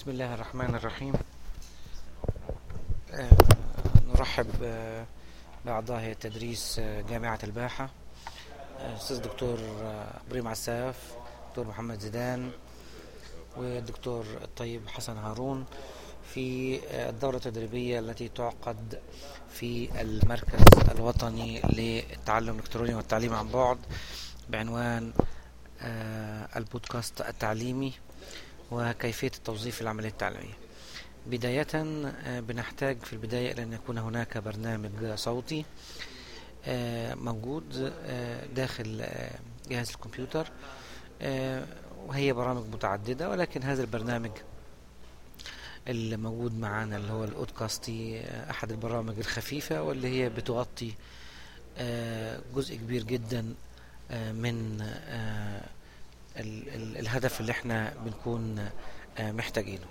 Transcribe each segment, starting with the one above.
بسم الله الرحمن الرحيم. آه، نرحب آه، بأعضاء هيئة تدريس آه، جامعة الباحة. آه، أستاذ دكتور إبراهيم عساف دكتور محمد زيدان والدكتور الطيب حسن هارون في الدورة التدريبية التي تعقد في المركز الوطني للتعلم الإلكتروني والتعليم عن بعد بعنوان البودكاست التعليمي. وكيفية التوظيف العملية التعليمية. بداية آه، بنحتاج في البداية إلى أن يكون هناك برنامج صوتي آه، موجود آه، داخل جهاز الكمبيوتر وهي برامج متعددة ولكن هذا البرنامج اللي موجود معانا اللي هو الأودكاستي آه، أحد البرامج الخفيفة واللي هي بتغطي جزء كبير جدا من الهدف اللي إحنا بنكون آه، محتاجينه.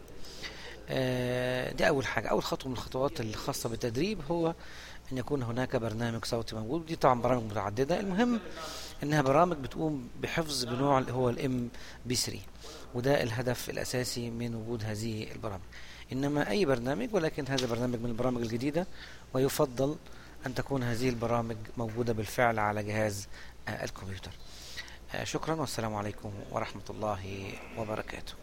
آه، دي أول حاجة. أول خطوة من الخطوات الخاصة بالتدريب هو أن يكون هناك برنامج صوتي موجود. دي طبعا برامج متعددة. المهم أنها برامج بتقوم بحفظ بنوع اللي هو الام بي 3 وده الهدف الأساسي من وجود هذه البرامج. إنما أي برنامج ولكن هذا برنامج من البرامج الجديدة ويفضل أن تكون هذه البرامج موجودة بالفعل على جهاز آه، الكمبيوتر. شكرا والسلام عليكم ورحمة الله وبركاته.